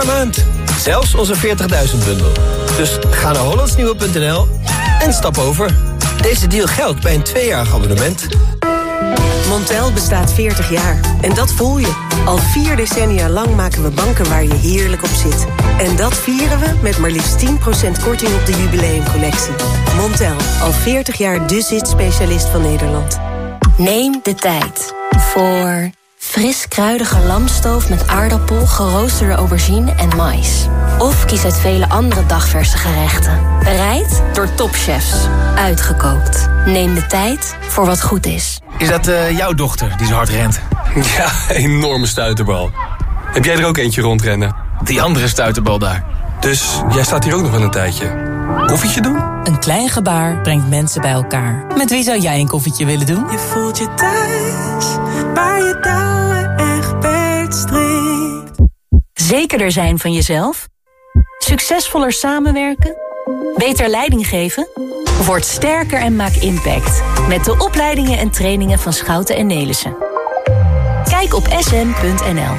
per maand. Zelfs onze 40.000 bundel. Dus ga naar hollandsnieuwe.nl en stap over. Deze deal geldt bij een tweejarig abonnement. Montel bestaat 40 jaar. En dat voel je. Al vier decennia lang maken we banken waar je heerlijk op zit. En dat vieren we met maar liefst 10% korting op de jubileumcollectie. Montel, al 40 jaar de zit-specialist van Nederland. Neem de tijd voor fris kruidige lamstoof met aardappel, geroosterde aubergine en mais. Of kies uit vele andere dagverse gerechten. Bereid door topchefs. Uitgekookt. Neem de tijd voor wat goed is. Is dat uh, jouw dochter die zo hard rent? Ja, enorme stuiterbal. Heb jij er ook eentje rondrennen? Die andere stuiterbal daar. Dus jij staat hier ook nog wel een tijdje. Koffietje doen? Een klein gebaar brengt mensen bij elkaar. Met wie zou jij een koffietje willen doen? Je voelt je thuis, waar je touwen Zekerder zijn van jezelf? Succesvoller samenwerken? Beter leiding geven? Word sterker en maak impact. Met de opleidingen en trainingen van Schouten en Nelissen. Kijk op sn.nl.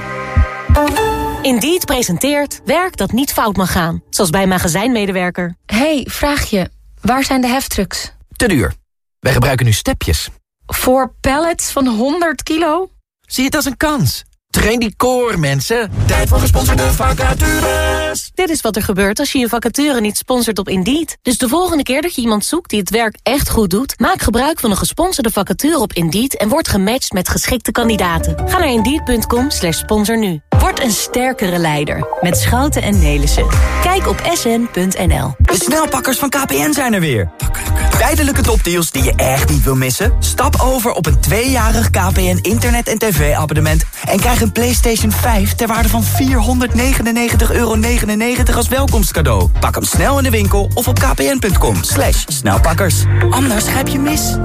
Indeed presenteert werk dat niet fout mag gaan. Zoals bij magazijnmedewerker. hey, vraag je. Waar zijn de heftrucks? Te duur. Wij gebruiken nu stepjes. Voor pallets van 100 kilo? Zie het als een kans. Train die core, mensen. Tijd voor gesponsorde vacatures. Dit is wat er gebeurt als je je vacature niet sponsort op Indeed. Dus de volgende keer dat je iemand zoekt die het werk echt goed doet... maak gebruik van een gesponsorde vacature op Indeed... en word gematcht met geschikte kandidaten. Ga naar Indeed.com slash sponsor nu. Word een sterkere leider met Schouten en Nelissen. Kijk op sn.nl. De snelpakkers van KPN zijn er weer. Tijdelijke topdeals die je echt niet wil missen? Stap over op een tweejarig KPN internet- en tv-abonnement... en krijg een PlayStation 5 ter waarde van 499,99 euro als welkomstcadeau. Pak hem snel in de winkel of op kpn.com. Slash snelpakkers. Anders grijp je mis.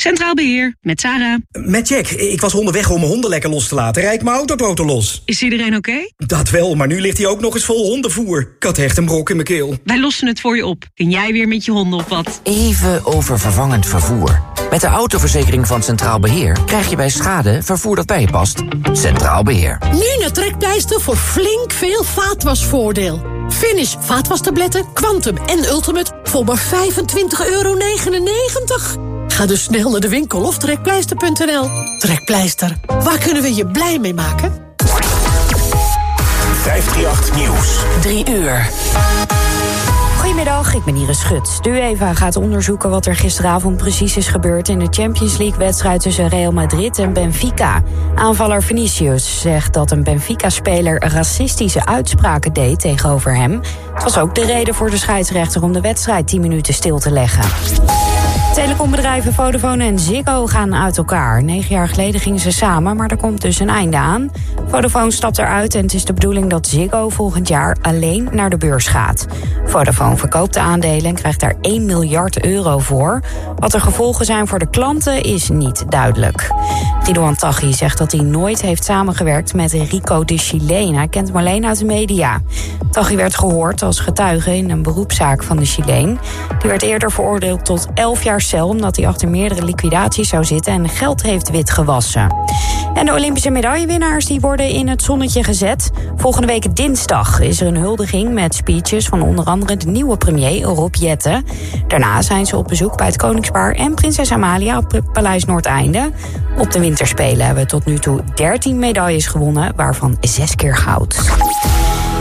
Centraal Beheer, met Sarah. Met Jack. Ik was onderweg om mijn honden lekker los te laten. Rijd mijn autoboten los. Is iedereen oké? Dat wel, maar nu ligt hij ook nog eens vol hondenvoer. Ik had echt een brok in mijn keel. Wij lossen het voor je op. Kun jij weer met je honden op wat? Even over vervangend vervoer. Met de autoverzekering van Centraal Beheer... krijg je bij schade vervoer dat bij je past. Centraal Beheer. Nu naar Trekpleister voor flink veel vaatwasvoordeel. Finish vaatwastabletten, Quantum en Ultimate voor maar 25,99 euro. Ga dus snel naar de winkel of trekpleister.nl. Trekpleister, waar kunnen we je blij mee maken? 538 Nieuws. 3 uur. Goedemiddag, ik ben Iris Schut. De UEFA gaat onderzoeken wat er gisteravond precies is gebeurd... in de Champions League-wedstrijd tussen Real Madrid en Benfica. Aanvaller Vinicius zegt dat een Benfica-speler... racistische uitspraken deed tegenover hem. Het was ook de reden voor de scheidsrechter om de wedstrijd 10 minuten stil te leggen. Telecombedrijven Vodafone en Ziggo gaan uit elkaar. Negen jaar geleden gingen ze samen, maar er komt dus een einde aan. Vodafone stapt eruit en het is de bedoeling dat Ziggo volgend jaar alleen naar de beurs gaat. Vodafone verkoopt de aandelen en krijgt daar 1 miljard euro voor. Wat de gevolgen zijn voor de klanten is niet duidelijk. Ridouan Taghi zegt dat hij nooit heeft samengewerkt met Rico de Chileen. Hij kent hem alleen uit de media. Taghi werd gehoord als getuige in een beroepszaak van de Chileen. Die werd eerder veroordeeld tot 11 jaar omdat hij achter meerdere liquidaties zou zitten en geld heeft witgewassen. En de Olympische medaillewinnaars die worden in het zonnetje gezet. Volgende week dinsdag is er een huldiging met speeches van onder andere de nieuwe premier Rob Jetten. Daarna zijn ze op bezoek bij het Koningspaar en prinses Amalia op Paleis Noordeinde. Op de winterspelen hebben we tot nu toe 13 medailles gewonnen, waarvan 6 keer goud.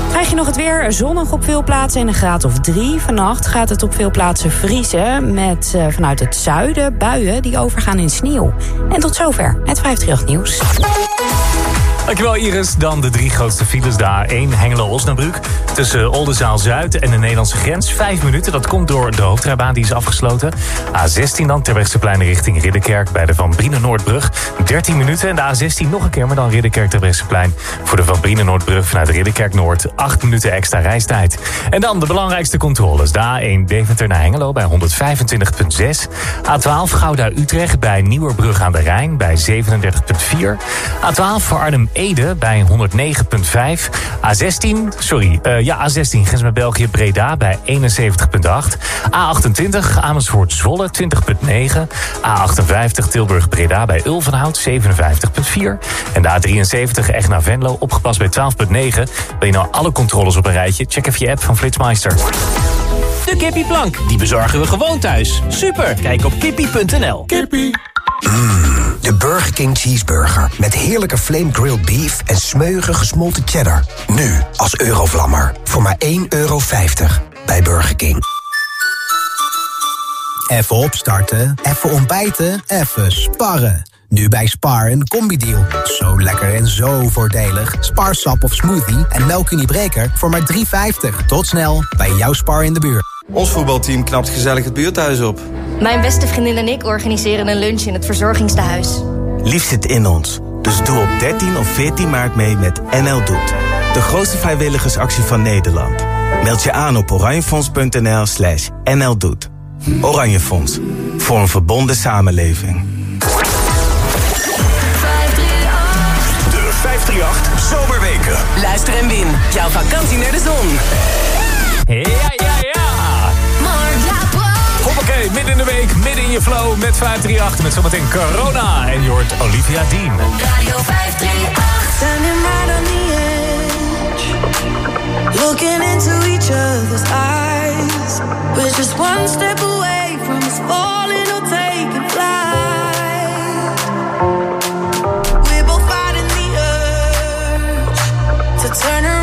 Krijg je nog het weer zonnig op veel plaatsen en een graad of drie. Vannacht gaat het op veel plaatsen vriezen. Met uh, vanuit het zuiden buien die overgaan in sneeuw. En tot zover het 538 nieuws. Dankjewel Iris. Dan de drie grootste files. De A1 Hengelo-Osnabrück. Tussen Oldenzaal-Zuid en de Nederlandse grens. Vijf minuten. Dat komt door de hoofdrijbaan die is afgesloten. A16 dan Terbrechtseplein richting Ridderkerk bij de Van Brienen-Noordbrug. 13 minuten. En de A16 nog een keer, maar dan Ridderkerk Terbrechtseplein. Voor de Van Brienen-Noordbrug vanuit Ridderkerk Noord. 8 minuten extra reistijd. En dan de belangrijkste controles. De A1 Deventer naar Hengelo bij 125,6. A12 Gouda-Utrecht bij Nieuwerbrug aan de Rijn bij 37,4. A12 voor Arnhem Ede bij 109,5. A16, sorry, eh, ja, A16 grens met België Breda bij 71,8. A28 Amersfoort Zwolle 20,9. A58 Tilburg Breda bij Ulvenhout 57,4. En de A73 echt naar Venlo opgepast bij 12,9. Wil je nou alle controles op een rijtje? Check even je app van Flitsmeister. De kippieplank, die bezorgen we gewoon thuis. Super, kijk op kippie.nl. Kippie. De Burger King Cheeseburger. Met heerlijke flame grilled beef en smeuige gesmolten cheddar. Nu als Eurovlammer. Voor maar 1,50 euro bij Burger King. Even opstarten, even ontbijten, even sparren. Nu bij Spar een combi-deal. Zo lekker en zo voordelig. Spar sap of smoothie en melkuniebreker voor maar 3,50. Tot snel bij jouw Spar in de buurt. Ons voetbalteam knapt gezellig het buurthuis op. Mijn beste vriendin en ik organiseren een lunch in het verzorgingstehuis. Lief zit in ons. Dus doe op 13 of 14 maart mee met NL Doet. De grootste vrijwilligersactie van Nederland. Meld je aan op oranjefonds.nl slash NL Doet. Oranje Fonds. Voor een verbonden samenleving. De 538 Zomerweken. Luister en win. Jouw vakantie naar de zon. Ja, ja, midden in de week, midden in je flow met 538. Met zometeen corona. En je hoort Olivia Dean. Radio 538. Standing right on the edge. Looking into each other's eyes. We're just one step away from us falling or taking flight. We're both fighting the urge to turn around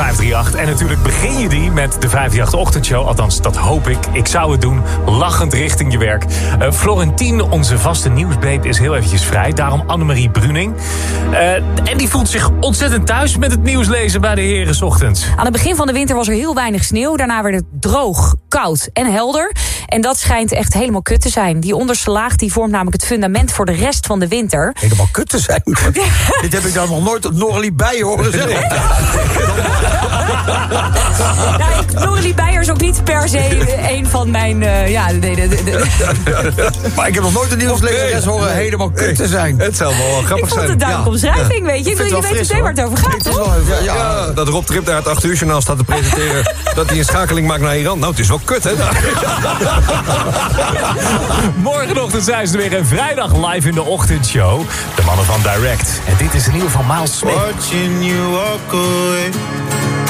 5 538. En natuurlijk begin je die met de 538-ochtendshow. Althans, dat hoop ik. Ik zou het doen. Lachend richting je werk. Uh, Florentien, onze vaste nieuwsbeep, is heel eventjes vrij. Daarom Annemarie Bruning. Uh, en die voelt zich ontzettend thuis met het nieuws lezen bij de heren ochtends. Aan het begin van de winter was er heel weinig sneeuw. Daarna werd het droog, koud en helder. En dat schijnt echt helemaal kut te zijn. Die onderste laag die vormt namelijk het fundament voor de rest van de winter. Helemaal kut te zijn? Dit heb ik dan nog nooit op Norlie bij horen zeggen. nou, Norlie Beijer is ook niet per se een van mijn... Uh, ja, nee, nee, maar ik heb nog nooit een nieuwslezeres okay. horen helemaal kut te zijn. Het zou wel grappig zijn. Ik vond het duidelijk omschrijving, weet je. Ik, je weet meteen waar het over gaat, toch? Ja, ja, ja, dat Rob Trip daar het 8 uur journaal staat te presenteren... dat hij een schakeling maakt naar Iran. Nou, het is wel kut, hè? Morgenochtend zijn ze weer en vrijdag live in de ochtendshow. De mannen van Direct. En dit is een nieuwe van Miles Smith. Watching you walk away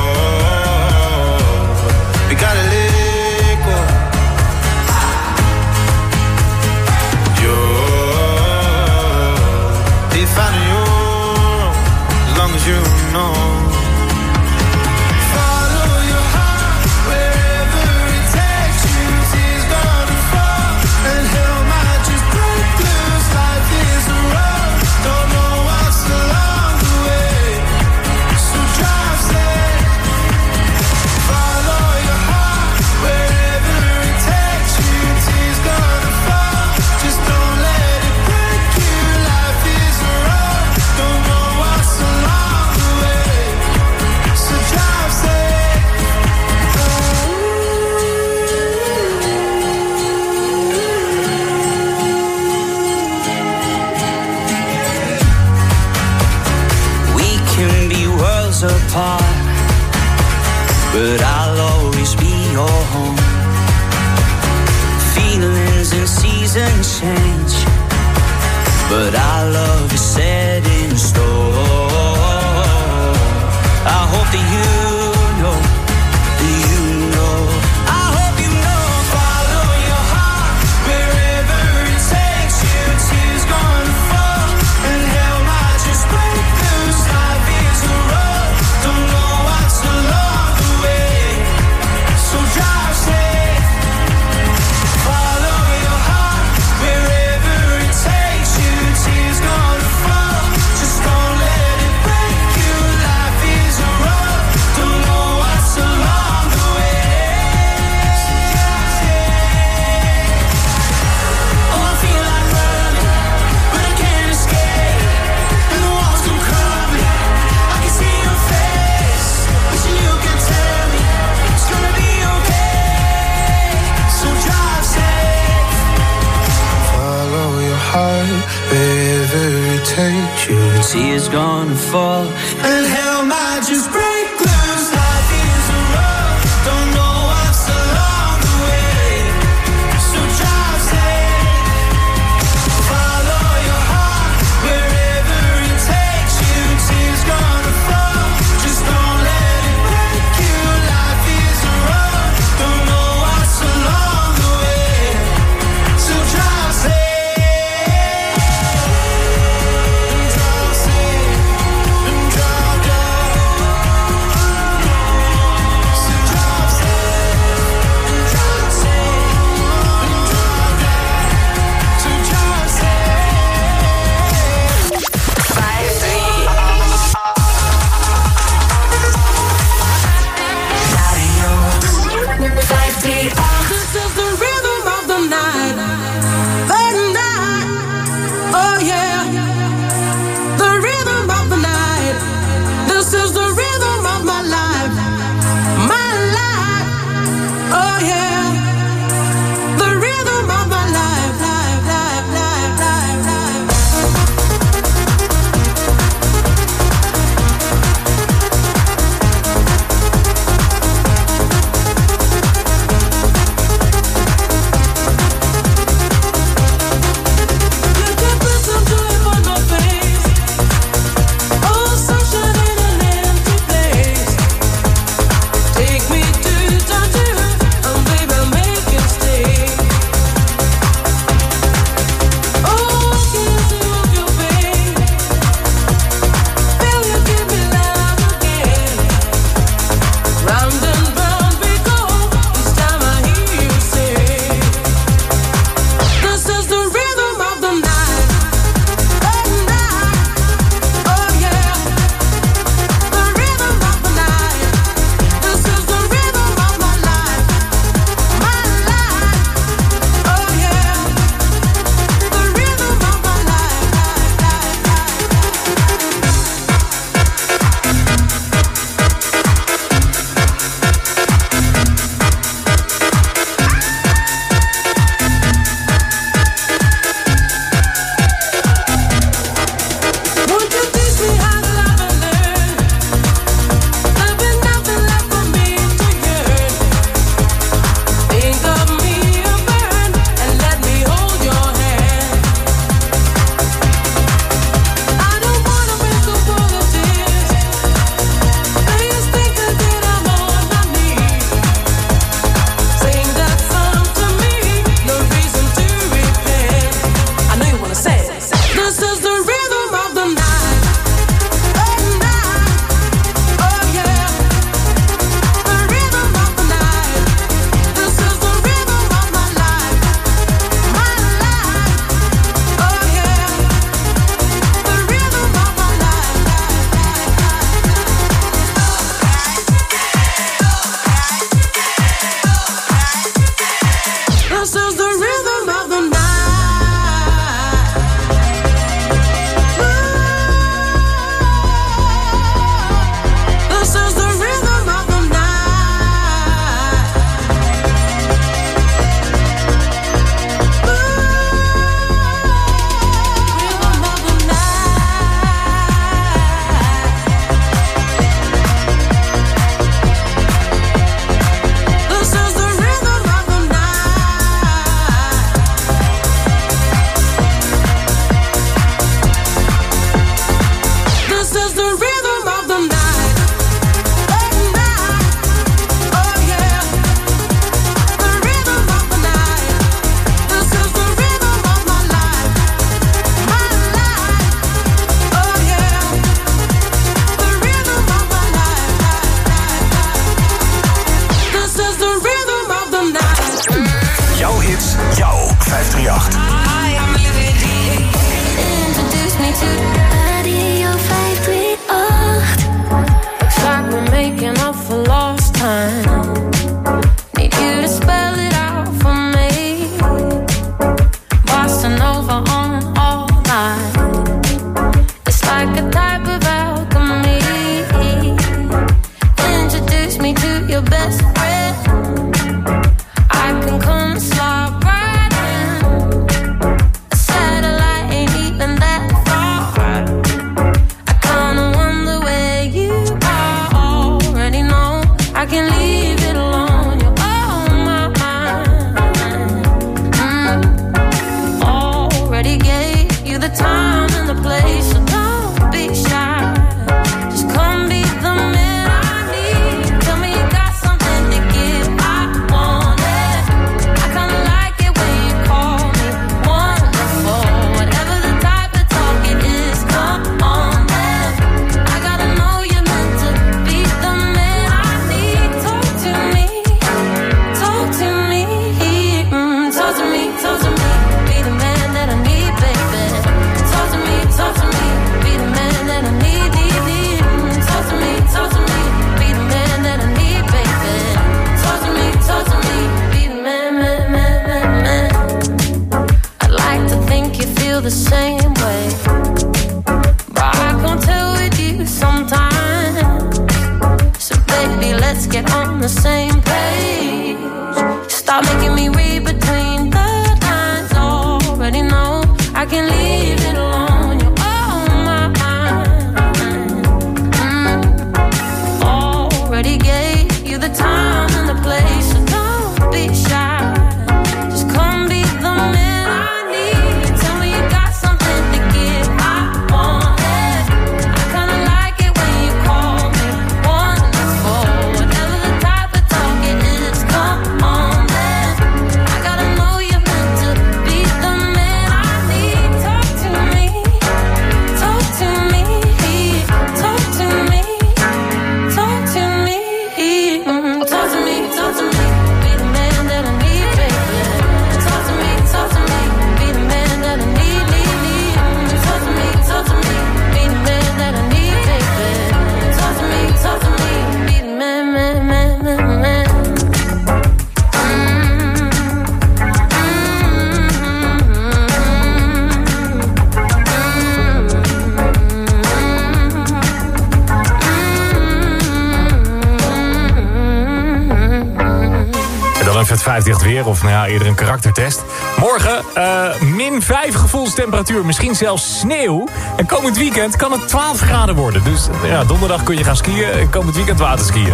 ja, eerder een karaktertest. Morgen uh, min 5 gevoelstemperatuur, misschien zelfs sneeuw. En komend weekend kan het 12 graden worden. Dus ja, donderdag kun je gaan skiën en komend weekend waterskiën.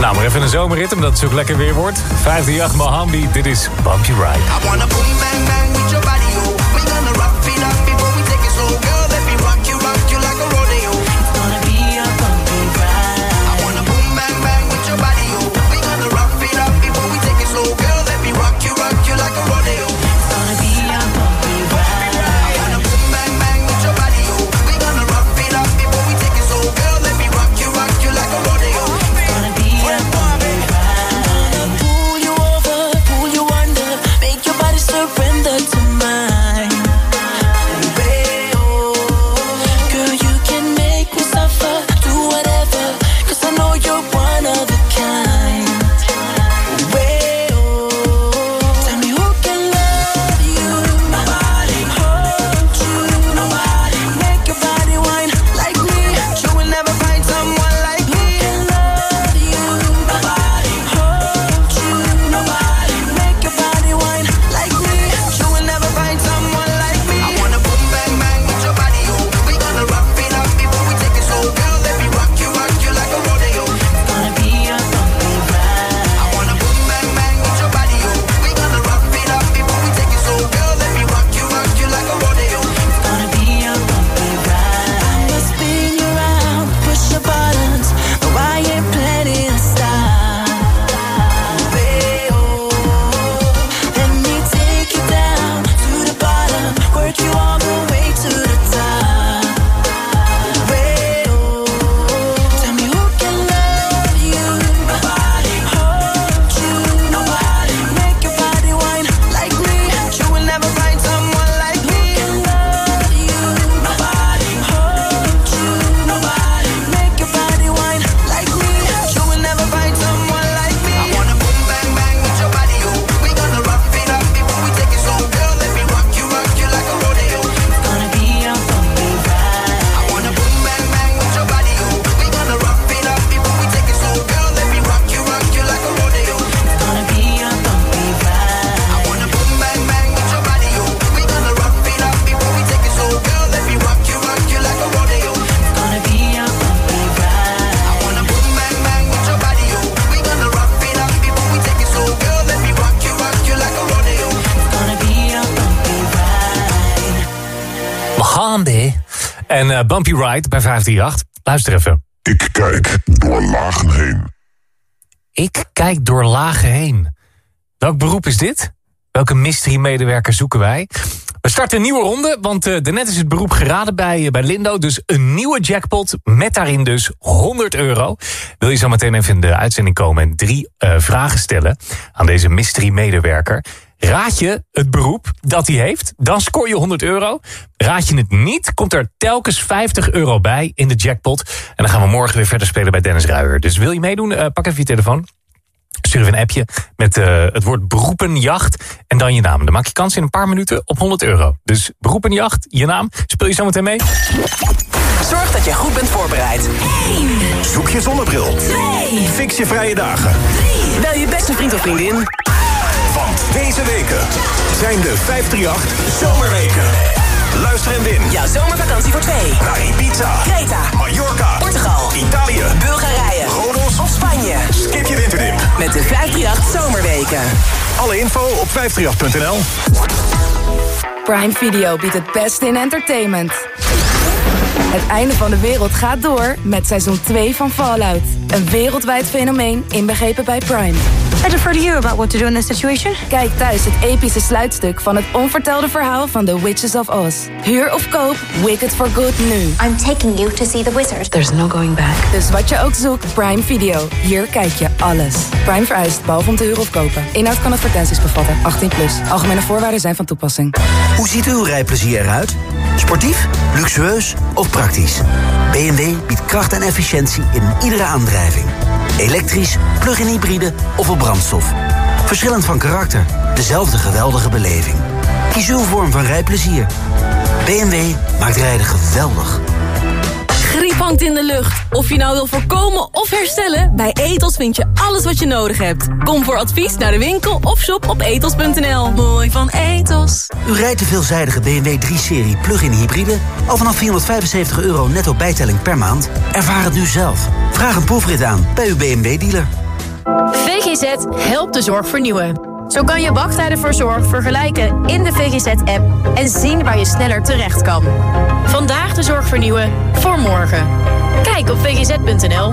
Nou, maar even een zomerrit, omdat het zo lekker weer wordt. 538 Mohambi, dit is Bumpy Ride. I boom, bang, bang, with your. Bumpy Ride bij 538. Luister even. Ik kijk door lagen heen. Ik kijk door lagen heen. Welk beroep is dit? Welke mystery-medewerker zoeken wij? We starten een nieuwe ronde, want uh, daarnet is het beroep geraden bij, eh, bij Lindo. Dus een nieuwe jackpot met daarin dus 100 euro. Wil je zo meteen even in de uitzending komen en drie eh, vragen stellen aan deze mystery-medewerker? Raad je het beroep dat hij heeft, dan scoor je 100 euro. Raad je het niet, komt er telkens 50 euro bij in de jackpot. En dan gaan we morgen weer verder spelen bij Dennis Ruijer. Dus wil je meedoen, eh, pak even je telefoon. Stuur even een appje met eh, het woord beroepenjacht en dan je naam. Dan maak je kans in een paar minuten op 100 euro. Dus beroepenjacht, je naam, speel je zometeen mee. Zorg dat je goed bent voorbereid. 1. Zoek je zonnebril. 2. Fix je vrije dagen. 3. Bel je beste vriend of vriendin. Want deze weken zijn de 538 Zomerweken. Luister en win. Jouw zomervakantie voor twee. Naar Ibiza, Creta, Mallorca, Portugal, Italië, Bulgarije, Rodos of Spanje. Skip je winterdip. Met de 538 Zomerweken. Alle info op 538.nl. Prime Video biedt het beste in entertainment. Het einde van de wereld gaat door met seizoen 2 van Fallout. Een wereldwijd fenomeen inbegrepen bij Prime. I defer to you about what to do in this situation. Kijk thuis het epische sluitstuk van het onvertelde verhaal van The Witches of Oz. Huur of koop Wicked for Good nu. I'm taking you to see the wizard. There's no going back. Dus wat je ook zoekt, Prime Video. Hier kijk je alles. Prime vereist, behalve om te huren of kopen. Inhoud kan advertenties bevatten. 18 plus. Algemene voorwaarden zijn van toepassing. Hoe ziet uw rijplezier eruit? Sportief, luxueus of praktisch? BMW biedt kracht en efficiëntie in iedere aandrijving. Elektrisch, plug-in hybride of op brandstof. Verschillend van karakter, dezelfde geweldige beleving. Kies uw vorm van rijplezier. BMW maakt rijden geweldig. Griep hangt in de lucht. Of je nou wil voorkomen of herstellen, bij Etos vind je alles wat je nodig hebt. Kom voor advies naar de winkel of shop op etos.nl. Mooi van Etos. U rijdt de veelzijdige BMW 3-serie plug-in hybride... al vanaf 475 euro netto bijtelling per maand? Ervaar het nu zelf. Vraag een proefrit aan bij uw BMW-dealer. VGZ helpt de zorg vernieuwen. Zo kan je wachttijden voor zorg vergelijken in de VGZ-app... en zien waar je sneller terecht kan. Vandaag de zorg vernieuwen voor morgen. Kijk op vgz.nl.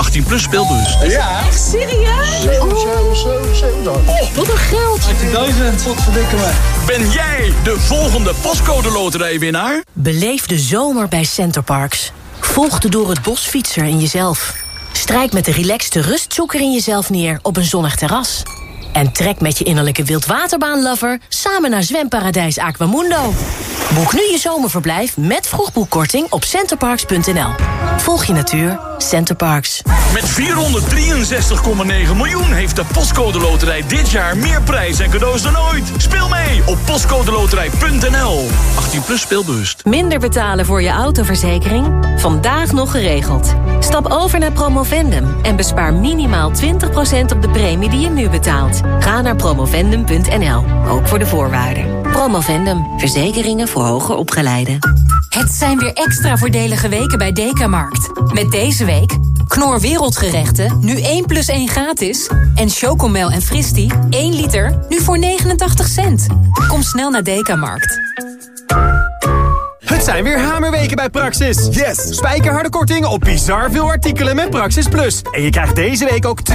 18 plus speelbus. Ja. Echt serieus? 7, 7, 7, 7 dan. Oh, wat een geld. 18.000. Wat verdikken me. Ben jij de volgende postcode loterijwinnaar? Beleef de zomer bij Centerparks. Volg de door het bos fietser in jezelf. Strijk met de relaxte rustzoeker in jezelf neer op een zonnig terras. En trek met je innerlijke wildwaterbaanlover samen naar zwemparadijs Aquamundo. Boek nu je zomerverblijf met vroegboekkorting op centerparks.nl. Volg je natuur, Centerparks. Met 463,9 miljoen heeft de Postcode Loterij dit jaar meer prijs en cadeaus dan ooit. Speel mee op postcodeloterij.nl. 18 plus speelbewust. Minder betalen voor je autoverzekering? Vandaag nog geregeld. Stap over naar Promovendum en bespaar minimaal 20% op de premie die je nu betaalt. Ga naar promovendum.nl, ook voor de voorwaarden. Promovendum, verzekeringen voor hoger opgeleiden. Het zijn weer extra voordelige weken bij Dekamarkt. Met deze week Knor Wereldgerechten, nu 1 plus 1 gratis. En Chocomel en Fristi, 1 liter, nu voor 89 cent. Kom snel naar Dekamarkt. Het zijn weer hamerweken bij Praxis. Yes! Spijkerharde korting op bizar veel artikelen met Praxis Plus. En je krijgt deze week ook 20%... 20%?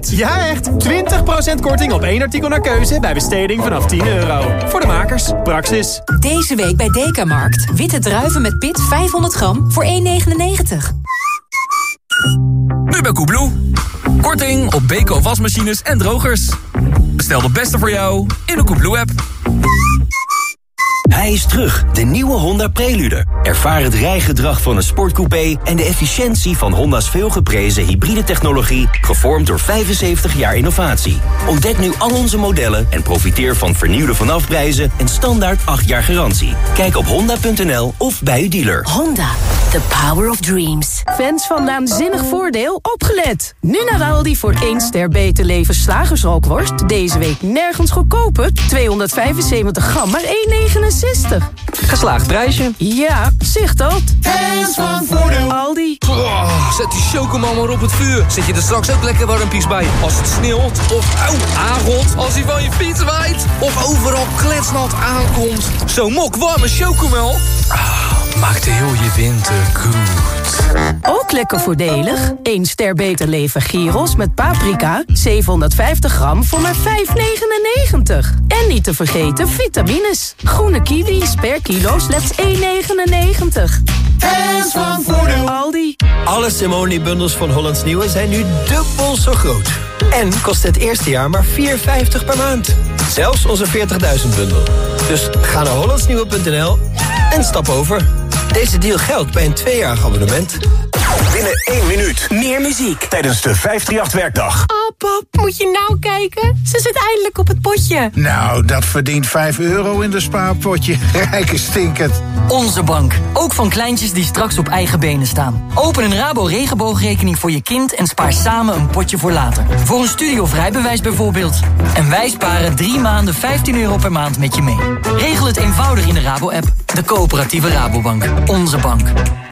Ja, echt! 20% korting op één artikel naar keuze bij besteding vanaf 10 euro. Voor de makers, Praxis. Deze week bij Dekamarkt. Witte druiven met pit 500 gram voor 1,99. Nu bij Koebloe. Korting op Beko wasmachines en drogers. Bestel de beste voor jou in de Koebloe-app. Hij is terug, de nieuwe Honda Prelude. Ervaar het rijgedrag van een sportcoupé en de efficiëntie van Honda's veelgeprezen hybride technologie, gevormd door 75 jaar innovatie. Ontdek nu al onze modellen en profiteer van vernieuwde vanafprijzen en standaard 8 jaar garantie. Kijk op honda.nl of bij uw dealer. Honda, the power of dreams. Fans van Naanzinnig Voordeel, opgelet! Nu naar Aldi voor 1 ster beter leven slagersrookworst. Deze week nergens goedkoper. 275 gram, maar 1,69. Geslaagd prijsje. Ja, zicht dat. Fans van Voordeel. Aldi. Oh, zet die chocomel maar op het vuur. Zet je er straks ook lekker warmpies bij. Als het sneeuwt of auw, aangot. Als hij van je fiets waait. Of overal kletsnat aankomt. Zo'n mok warme chocomel. Ah, maakt heel je winter goed. Ook lekker voordelig. 1 ster beter leven gyros met paprika. 750 gram voor maar 5,99. En niet te vergeten vitamines. Groene kiwis per kilo. slechts 1,99. Hands van Voordeel. Aldi. Alle Simone-bundels van Hollands Nieuwe zijn nu dubbel zo groot. En kost het eerste jaar maar 4,50 per maand. Zelfs onze 40.000 bundel. Dus ga naar hollandsnieuwe.nl en stap over. Deze deal geldt bij een tweejarig abonnement. Binnen één minuut. Meer muziek. Tijdens de 538-werkdag. Oh, pap, moet je nou kijken? Ze zit eindelijk op het potje. Nou, dat verdient 5 euro in de spaarpotje. Rijke stinkend. Onze bank. Ook van kleintjes die straks op eigen benen staan. Open een Rabo regenboogrekening voor je kind en spaar samen een potje voor later. Voor een studie of rijbewijs bijvoorbeeld. En wij sparen drie maanden 15 euro per maand met je mee. Regel het eenvoudig in de Rabo-app. De coöperatieve Rabobank. Onze bank.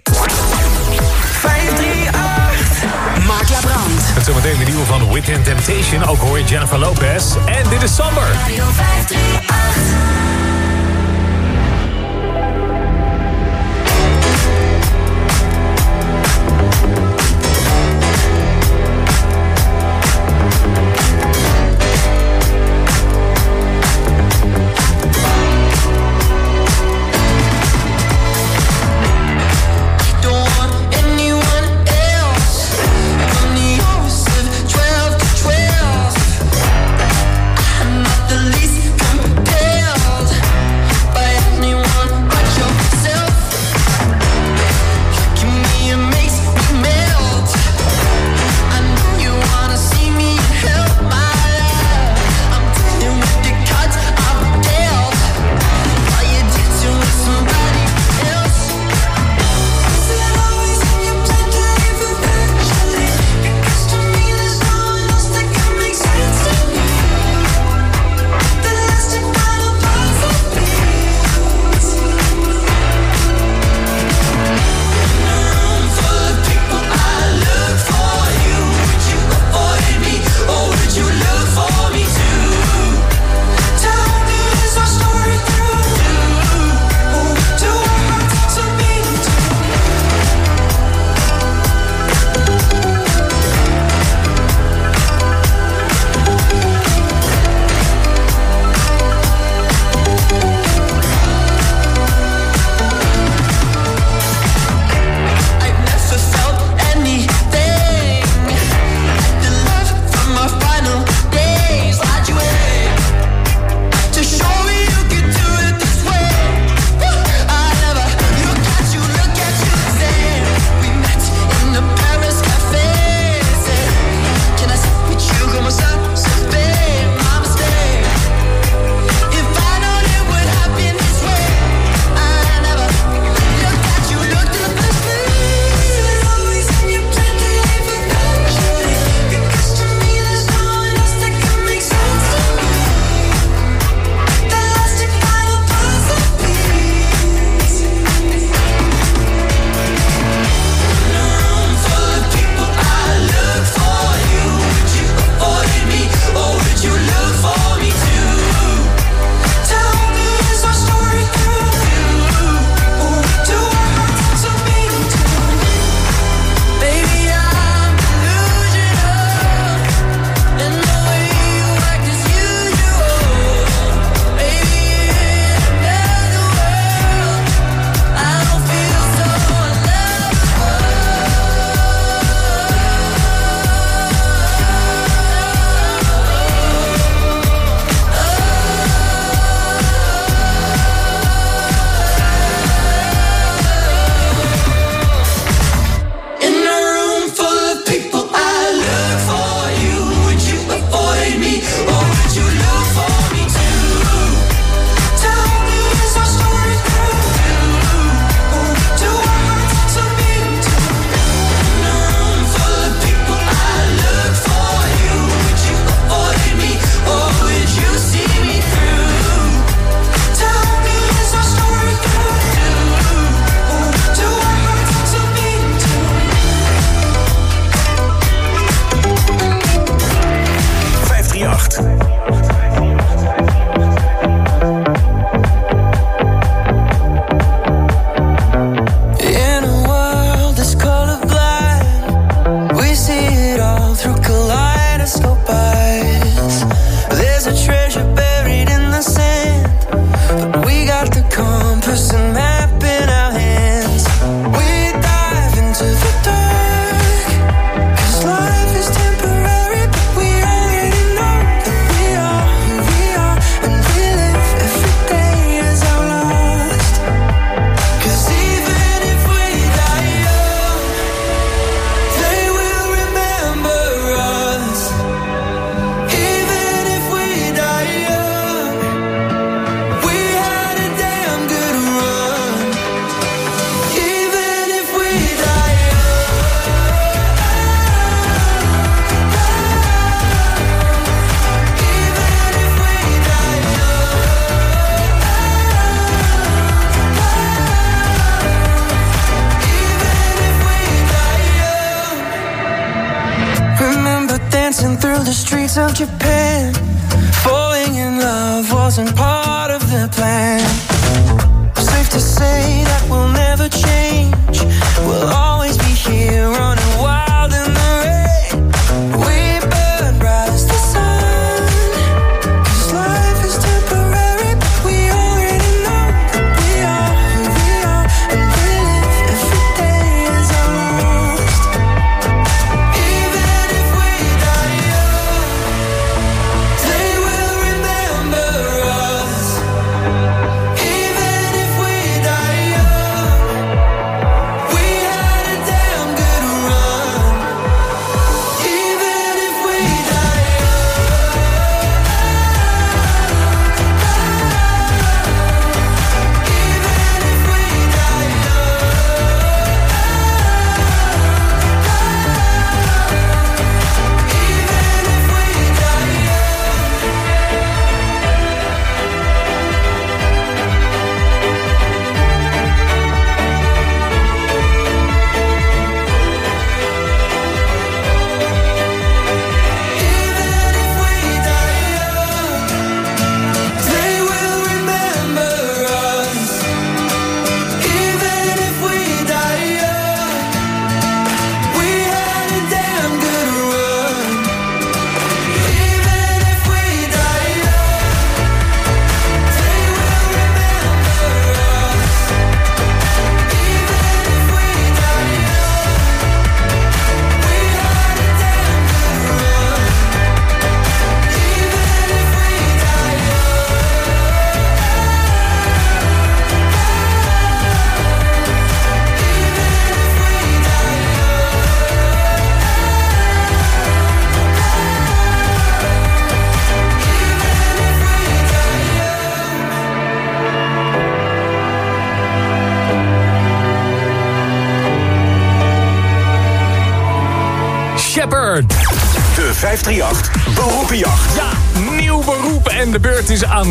538. Maak la brand. Het zometeen de nieuwe van Wit and Temptation. Ook hoor je Jennifer Lopez. En dit is Samber. Radio 538.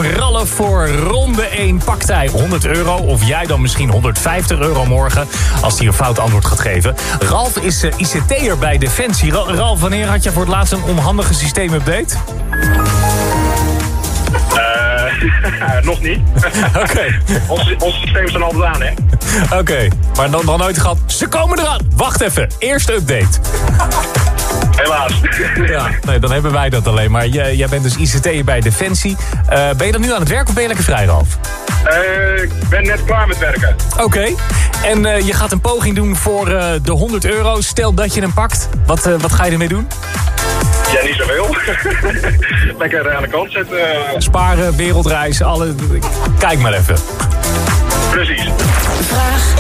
Ralf voor ronde 1. Pakt hij 100 euro of jij dan misschien 150 euro morgen... als hij een fout antwoord gaat geven. Ralf is eh, ICT'er bij Defensie. Ra- Ralf, wanneer had je voor het laatst een onhandige systeemupdate? Eh, nog niet. Oké. ons, ons systeem staat altijd aan, hè? Oké, maar dan, dan nooit gehad. Ze komen eraan. Wacht even, eerste update. Ja, nee, dan hebben wij dat alleen. Maar jij, jij bent dus ICT'er bij Defensie. Eh, ben je dan nu aan het werk of ben je lekker vrij, Ralf? Eh, ik ben net klaar met werken. Oké, en eh, je gaat een poging doen voor eh, de 100 euro. Stel dat je hem pakt. Wat, eh, wat ga je ermee doen? Ja, niet zoveel. Lekker aan de kant zetten. Sparen, wereldreis, alle... Kijk maar even. Precies. Vraag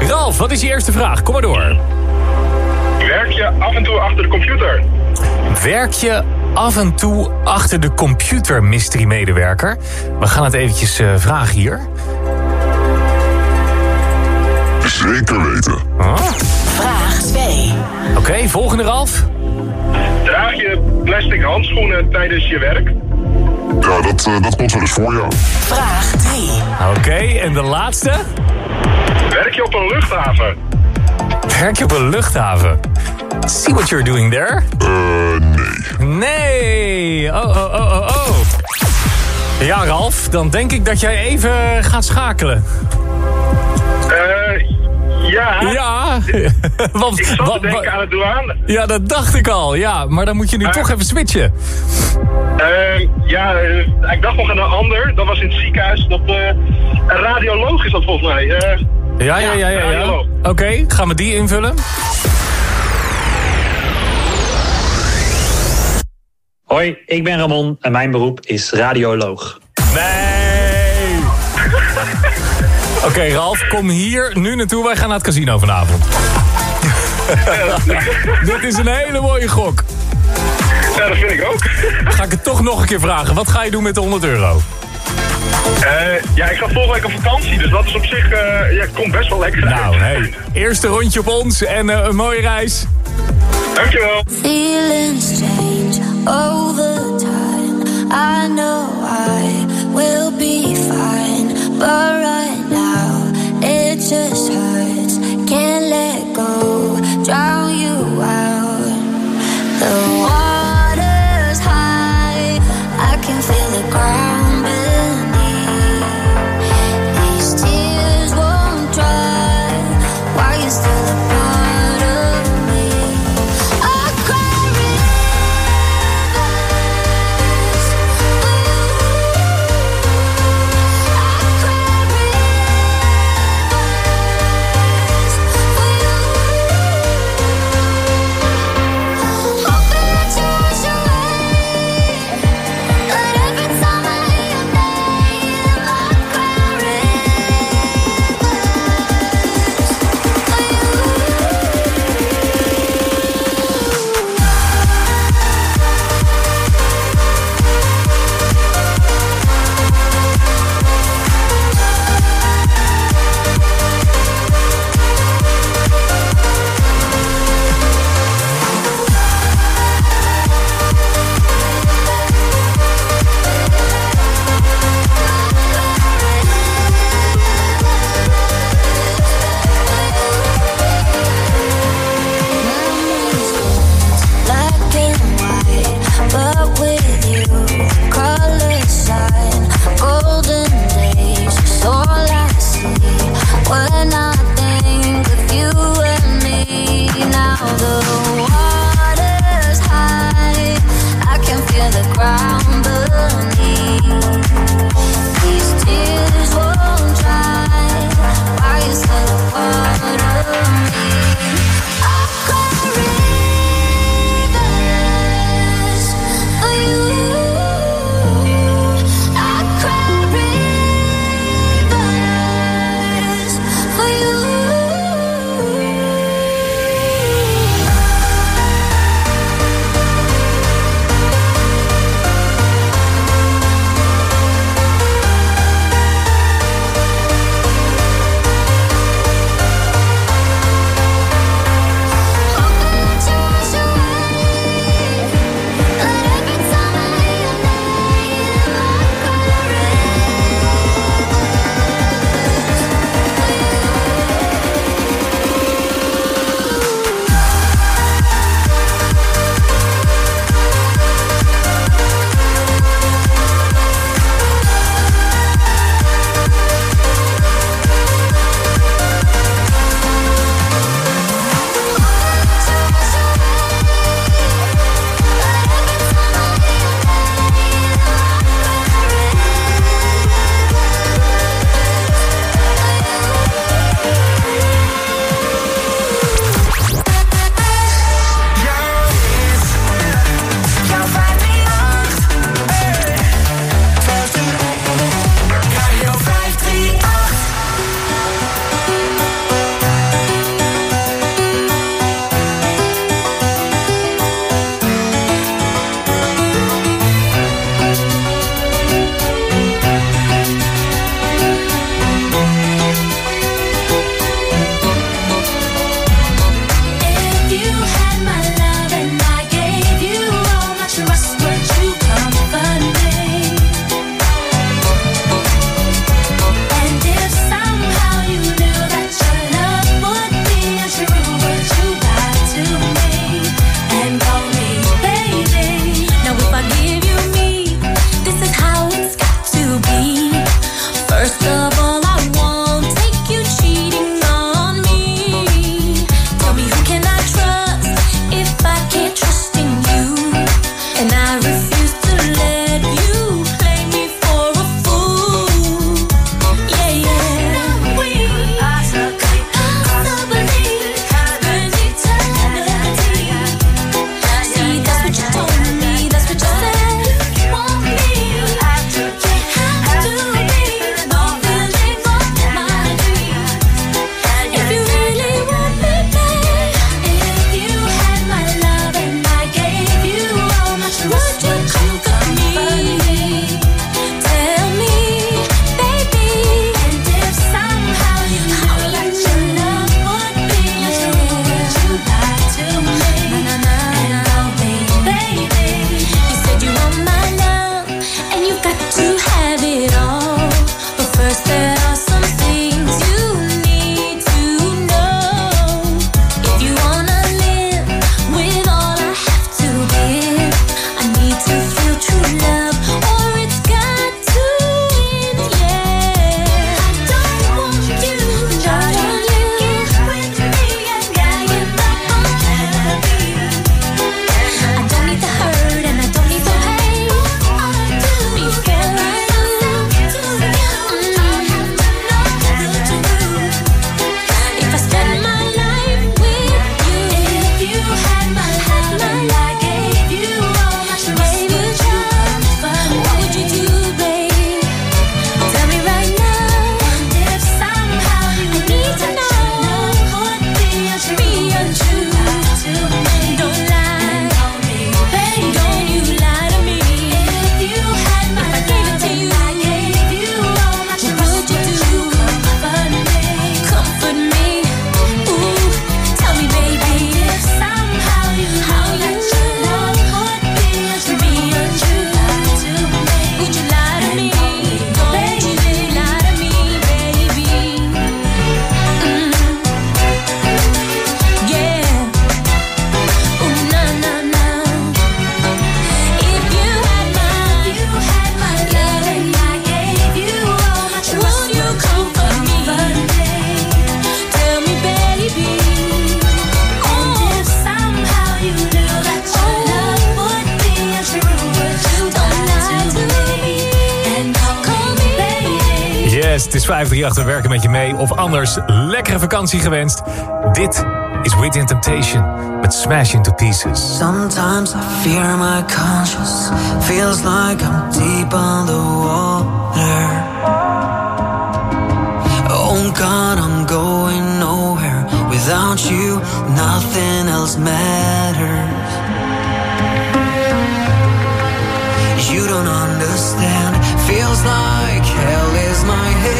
1. Ralf, wat is je eerste vraag? Kom maar door. Werk je af en toe achter de computer? Werk je af en toe achter de computer, mystery medewerker? We gaan het eventjes eh, vragen hier. Zeker weten. Vraag 2. Oké, volgende Ralf. Draag je plastic handschoenen tijdens je werk? Ja, dat, eh, dat komt wel eens voor, ja. Vraag 3. Oké, en de laatste. Werk je op een luchthaven? Werk je op een luchthaven? See what you're doing there? Eh, nee. Nee! Oh, oh, oh, oh, oh. Ja, Ralf, dan denk ik dat jij even gaat schakelen. Eh, ja. Ja, want... Ik zat te denken aan het douane. Ja, dat dacht ik al, ja. Maar dan moet je nu Maar- toch even switchen. Eh, ja, eh, ik dacht nog aan een ander. Dat was in het ziekenhuis. Dat, eh, een radioloog is dat volgens mij. Eh, Ja, ja, ja, ja. ja. Oké, gaan we die invullen? Hoi, ik ben Ramon en mijn beroep is radioloog. Nee! Oké, Ralf, kom hier nu naartoe. Wij gaan naar het casino vanavond. Dit is een hele mooie gok. Ja, dat vind ik ook. Ga ik het toch nog een keer vragen. Wat ga je doen met de 100 euro? Eh, ja, ik ga volgende week op vakantie. Dus dat is op zich... eh ja, komt best wel lekker uit. Nou, hey, eerste rondje op ons en eh, een mooie reis. Feelings change over time. I know I will be fine. But right now, it just hurts. Can't let go. Drown you out. The water 3-8, we werken met je mee. Of anders, lekkere vakantie gewenst. Dit is Within Temptation met Smash Into Pieces. Sometimes I fear my conscience. Feels like I'm deep underwater. Oh God, I'm going nowhere. Without you, nothing else matters. You don't understand. Feels like hell is my head.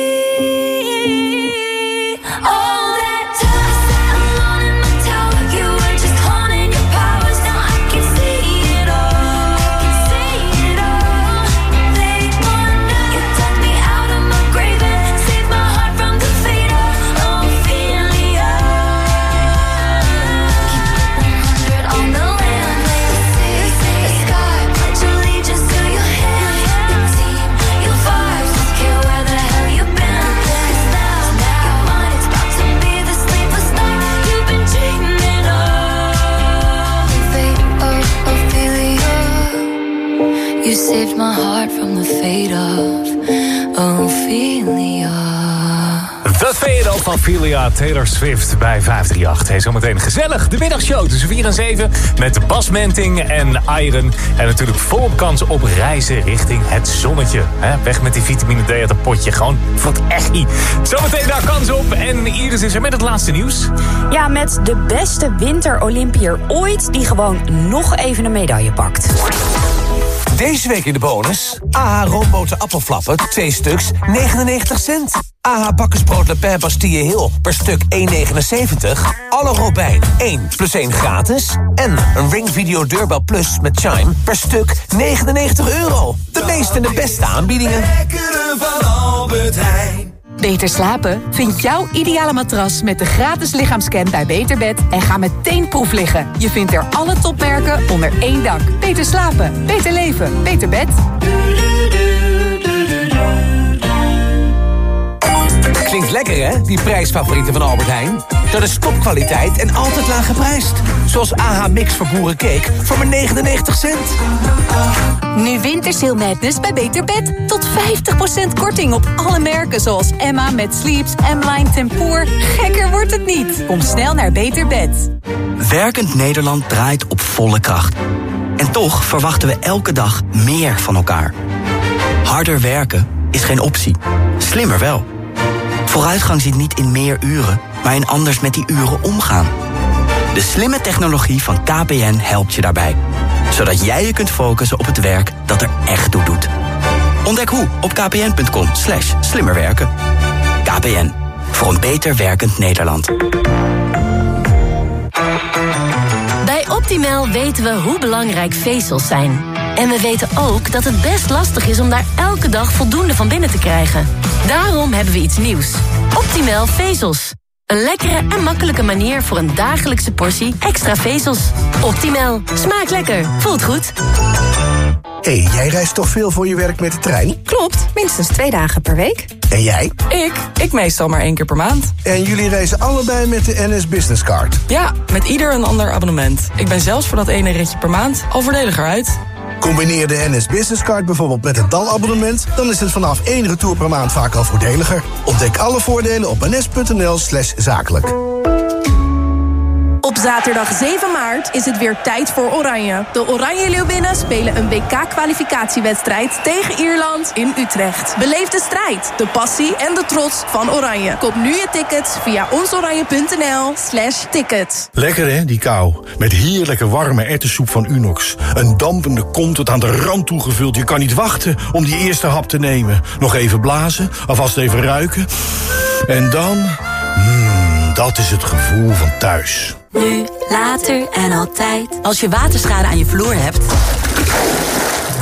Ophelia, Taylor Swift bij 538. Hey, zometeen gezellig, de middagshow tussen 4 en 7... met Bas Menting en Iron. En natuurlijk volop kans op reizen richting het zonnetje. Hè? Weg met die vitamine D uit een potje, gewoon voor het echtie. Zometeen daar kans op en Iris is er met het laatste nieuws. Ja, met de beste winter-Olympiër ooit... die gewoon nog even een medaille pakt. Deze week in de bonus. AH roomboten appelflappen, 2 stuks, 99 cent. AH bakkersbrood Le Pen Bastille Hill per stuk 1,79. Alle Robijn 1 plus 1 gratis. En een Ring Video Deurbel Plus met Chime per stuk 99 euro. De meeste en de beste aanbiedingen. van Albert Heijn. Beter slapen? Vind jouw ideale matras met de gratis lichaamscan bij Beterbed en ga meteen proef liggen. Je vindt er alle topmerken onder één dak. Beter slapen, beter leven, beter bed. Klinkt lekker hè, die prijsfavorieten van Albert Heijn? Dat is topkwaliteit en altijd laag geprijsd. Zoals AH Mix voor boerencake voor maar 99 cent. Nu Wintersail Madness bij Beter Bed. Tot 50% korting op alle merken zoals Emma met Sleeps, M-Line Tempoor. Gekker wordt het niet. Kom snel naar Beter Bed. Werkend Nederland draait op volle kracht. En toch verwachten we elke dag meer van elkaar. Harder werken is geen optie. Slimmer wel. Vooruitgang zit niet in meer uren, maar in anders met die uren omgaan. De slimme technologie van KPN helpt je daarbij. Zodat jij je kunt focussen op het werk dat er echt toe doet. Ontdek hoe op kpn.com slash slimmerwerken. KPN, voor een beter werkend Nederland. Bij Optimal weten we hoe belangrijk vezels zijn. En we weten ook dat het best lastig is om daar elke dag voldoende van binnen te krijgen. Daarom hebben we iets nieuws. Optimal vezels. Een lekkere en makkelijke manier voor een dagelijkse portie extra vezels. Optimal. Smaakt lekker. Voelt goed. Hé, hey, jij reist toch veel voor je werk met de trein? Klopt, minstens twee dagen per week. En jij? Ik? Ik meestal maar één keer per maand. En jullie reizen allebei met de NS Business Card? Ja, met ieder een ander abonnement. Ik ben zelfs voor dat ene ritje per maand al voordeliger uit. Combineer de NS Business Card bijvoorbeeld met het DAL-abonnement... dan is het vanaf één retour per maand vaak al voordeliger. Ontdek alle voordelen op ns.nl zakelijk. Op zaterdag 7 maart is het weer tijd voor Oranje. De Oranje Leeuwinnen spelen een WK-kwalificatiewedstrijd tegen Ierland in Utrecht. Beleef de strijd, de passie en de trots van Oranje. Koop nu je tickets via onsoranje.nl slash tickets. Lekker hè, die kou. Met heerlijke warme erwtensoep van Unox. Een dampende kom tot aan de rand toegevuld. Je kan niet wachten om die eerste hap te nemen. Nog even blazen, alvast even ruiken. En dan... Mmm, dat is het gevoel van thuis. Nu, later en altijd. Als je waterschade aan je vloer hebt...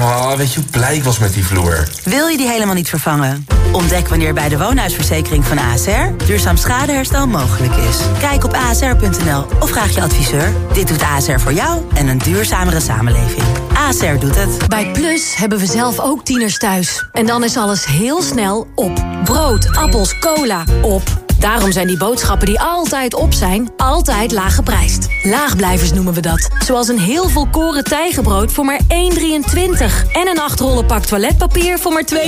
Oh, weet je hoe blij ik was met die vloer? Wil je die helemaal niet vervangen? Ontdek wanneer bij de woonhuisverzekering van ASR duurzaam schadeherstel mogelijk is. Kijk op asr.nl of vraag je adviseur. Dit doet ASR voor jou en een duurzamere samenleving. ASR doet het. Bij Plus hebben we zelf ook tieners thuis. En dan is alles heel snel op. Brood, appels, cola, op. Daarom zijn die boodschappen die altijd op zijn, altijd laag geprijsd. Laagblijvers noemen we dat. Zoals een heel volkoren tijgenbrood voor maar 1,23. En een 8 rollen pak toiletpapier voor maar 2,59.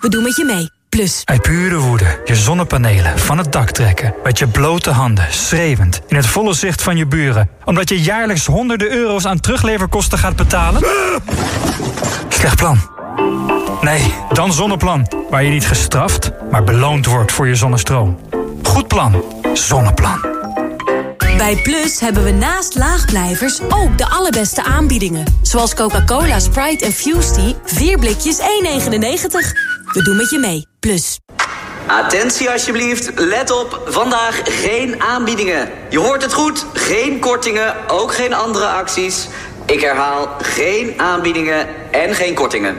We doen met je mee. Plus. Uit pure woede je zonnepanelen van het dak trekken. Met je blote handen, schreeuwend, in het volle zicht van je buren. Omdat je jaarlijks honderden euro's aan terugleverkosten gaat betalen? Slecht plan. Nee, dan Zonneplan. Waar je niet gestraft, maar beloond wordt voor je zonnestroom. Goed plan. Zonneplan. Bij Plus hebben we naast laagblijvers ook de allerbeste aanbiedingen. Zoals Coca-Cola, Sprite en Fusty. 4 blikjes 1,99. We doen met je mee. Plus. Attentie alsjeblieft, let op, vandaag geen aanbiedingen. Je hoort het goed, geen kortingen, ook geen andere acties. Ik herhaal, geen aanbiedingen en geen kortingen.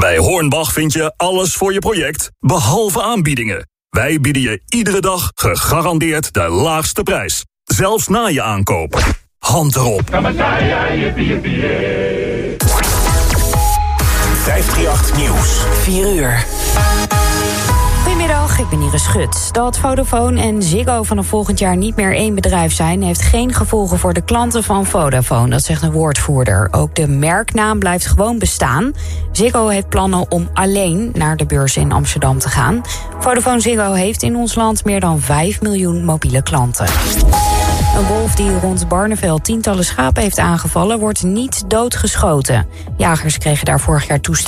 Bij Hornbach vind je alles voor je project, behalve aanbiedingen. Wij bieden je iedere dag gegarandeerd de laagste prijs. Zelfs na je aankoop. Hand erop. 538 Nieuws. 4 uur. Ik ben Iris Schut. Dat Vodafone en Ziggo vanaf volgend jaar niet meer één bedrijf zijn... heeft geen gevolgen voor de klanten van Vodafone, dat zegt een woordvoerder. Ook de merknaam blijft gewoon bestaan. Ziggo heeft plannen om alleen naar de beurs in Amsterdam te gaan. Vodafone Ziggo heeft in ons land meer dan 5 miljoen mobiele klanten. Een wolf die rond Barneveld tientallen schapen heeft aangevallen... wordt niet doodgeschoten. Jagers kregen daar vorig jaar toestemming